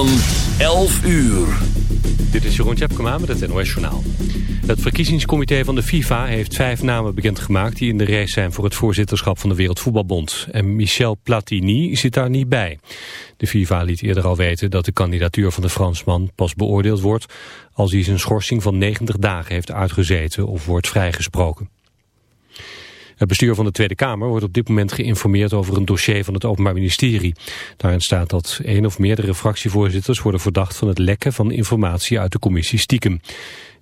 Van 11 uur. Dit is Jeroen Tjepkema met het NOS Journaal. Het verkiezingscomité van de FIFA heeft vijf namen bekendgemaakt... die in de race zijn voor het voorzitterschap van de Wereldvoetbalbond. En Michel Platini zit daar niet bij. De FIFA liet eerder al weten dat de kandidatuur van de Fransman pas beoordeeld wordt... als hij zijn schorsing van 90 dagen heeft uitgezeten of wordt vrijgesproken. Het bestuur van de Tweede Kamer wordt op dit moment geïnformeerd over een dossier van het Openbaar Ministerie. Daarin staat dat één of meerdere fractievoorzitters worden verdacht van het lekken van informatie uit de commissie Stiekem.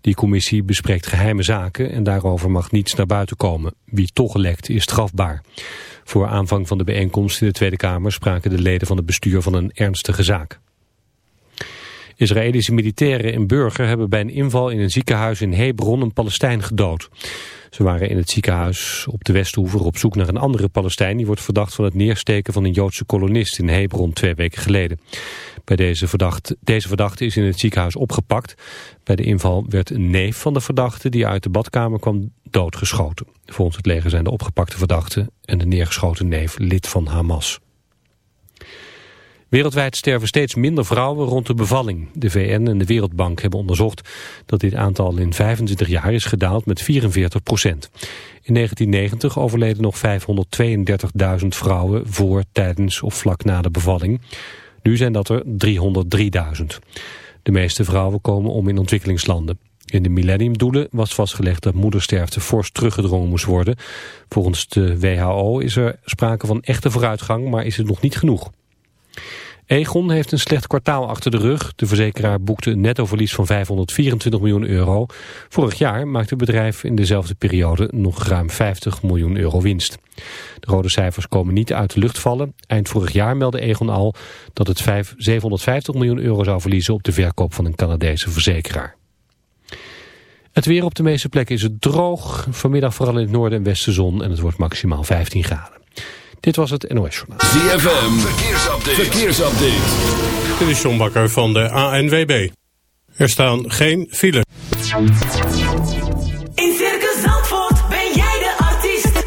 Die commissie bespreekt geheime zaken en daarover mag niets naar buiten komen. Wie toch lekt is strafbaar. Voor aanvang van de bijeenkomst in de Tweede Kamer spraken de leden van het bestuur van een ernstige zaak. Israëlische militairen en burger hebben bij een inval in een ziekenhuis in Hebron een Palestijn gedood. Ze waren in het ziekenhuis op de Westhoever op zoek naar een andere Palestijn... die wordt verdacht van het neersteken van een Joodse kolonist in Hebron twee weken geleden. Bij deze, verdachte, deze verdachte is in het ziekenhuis opgepakt. Bij de inval werd een neef van de verdachte die uit de badkamer kwam doodgeschoten. Volgens het leger zijn de opgepakte verdachte en de neergeschoten neef lid van Hamas. Wereldwijd sterven steeds minder vrouwen rond de bevalling. De VN en de Wereldbank hebben onderzocht dat dit aantal in 25 jaar is gedaald met 44 procent. In 1990 overleden nog 532.000 vrouwen voor, tijdens of vlak na de bevalling. Nu zijn dat er 303.000. De meeste vrouwen komen om in ontwikkelingslanden. In de millenniumdoelen was vastgelegd dat moedersterfte fors teruggedrongen moest worden. Volgens de WHO is er sprake van echte vooruitgang, maar is het nog niet genoeg. Egon heeft een slecht kwartaal achter de rug. De verzekeraar boekte een nettoverlies van 524 miljoen euro. Vorig jaar maakte het bedrijf in dezelfde periode nog ruim 50 miljoen euro winst. De rode cijfers komen niet uit de lucht vallen. Eind vorig jaar meldde Egon al dat het 750 miljoen euro zou verliezen op de verkoop van een Canadese verzekeraar. Het weer op de meeste plekken is het droog. Vanmiddag vooral in het noorden en westen zon en het wordt maximaal 15 graden. Dit was het NOS Journaal. ZFM, verkeersupdate. verkeersupdate. Dit is John Bakker van de ANWB. Er staan geen files. In Circus Zandvoort ben jij de artiest.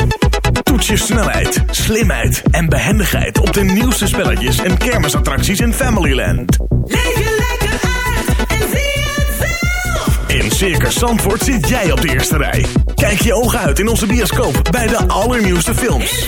Toets je snelheid, slimheid en behendigheid op de nieuwste spelletjes en kermisattracties in Familyland. Leef je lekker uit en zie het zelf. In Circus Zandvoort zit jij op de eerste rij. Kijk je ogen uit in onze bioscoop bij de allernieuwste In films.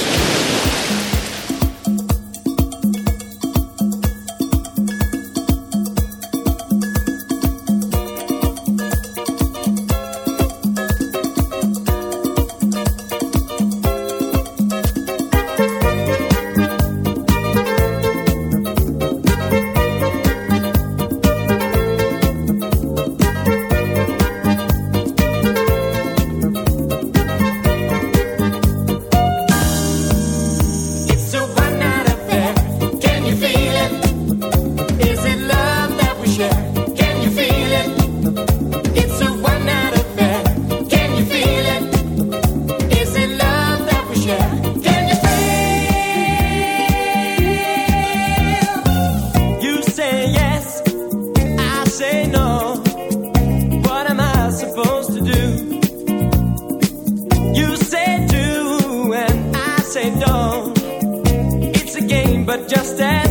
but just as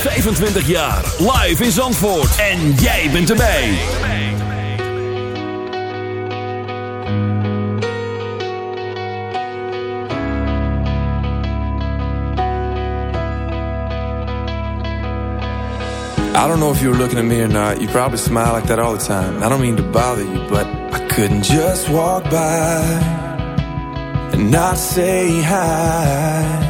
25 jaar. Live in Zandvoort. En jij bent erbij. I don't know if you were looking at me or not. You probably smile like that all the time. I don't mean to bother you, but I couldn't just walk by and not say hi.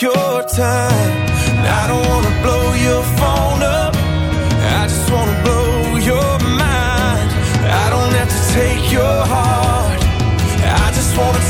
Take your time. I don't wanna blow your phone up. I just wanna blow your mind. I don't have to take your heart. I just wanna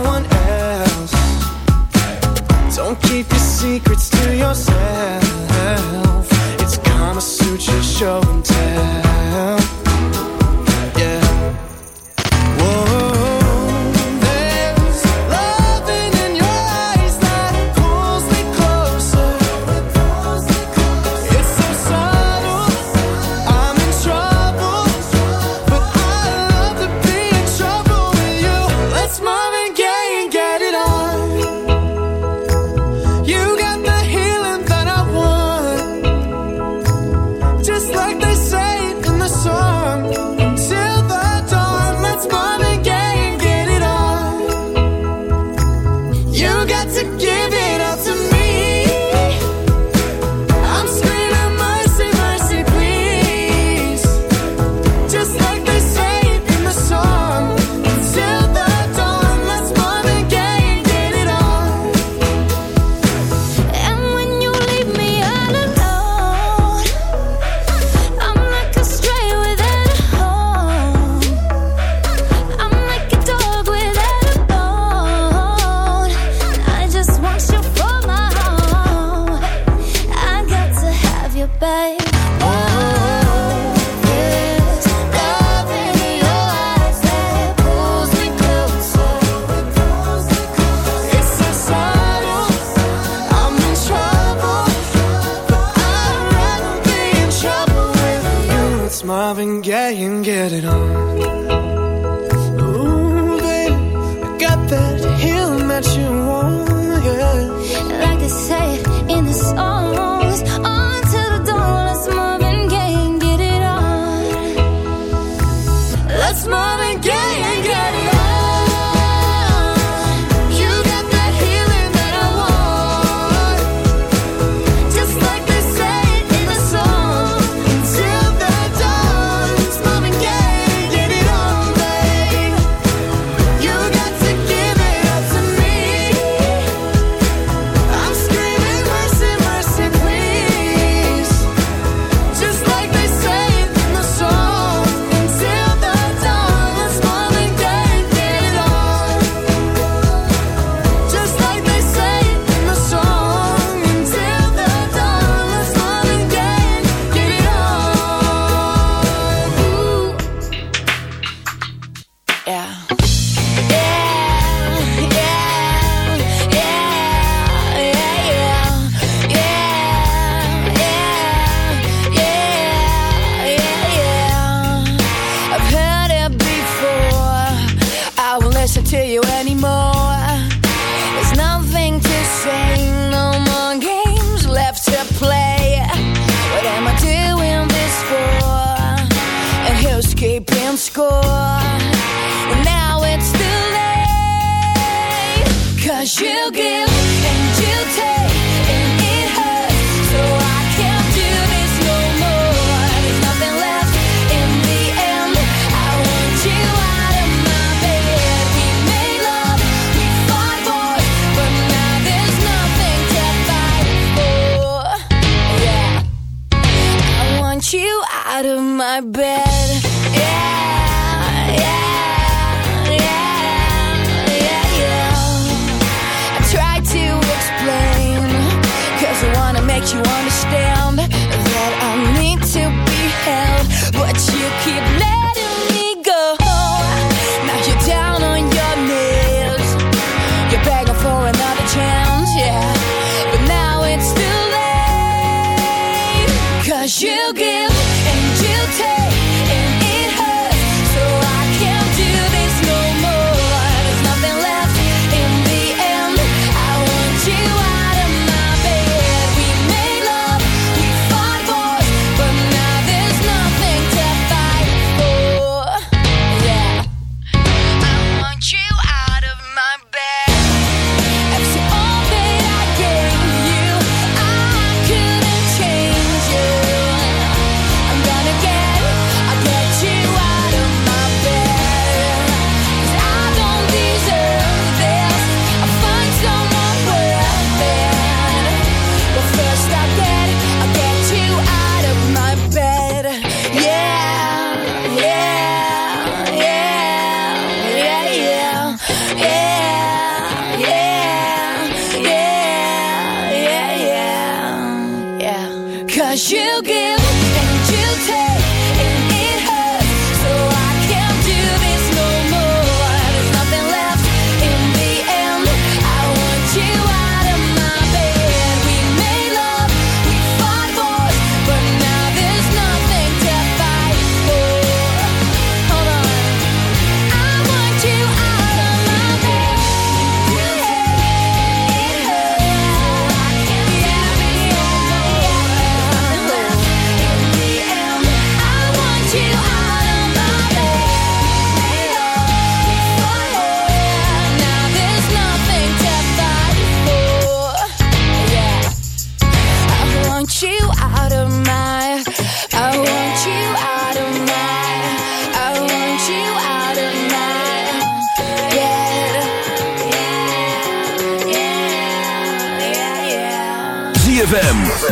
Cause she'll give and you take and it hurts. So I can't do this no more. There's nothing left in the end. I want you out of my bed. We made love, we fought but now there's nothing to fight for. Yeah, I want you out of my bed.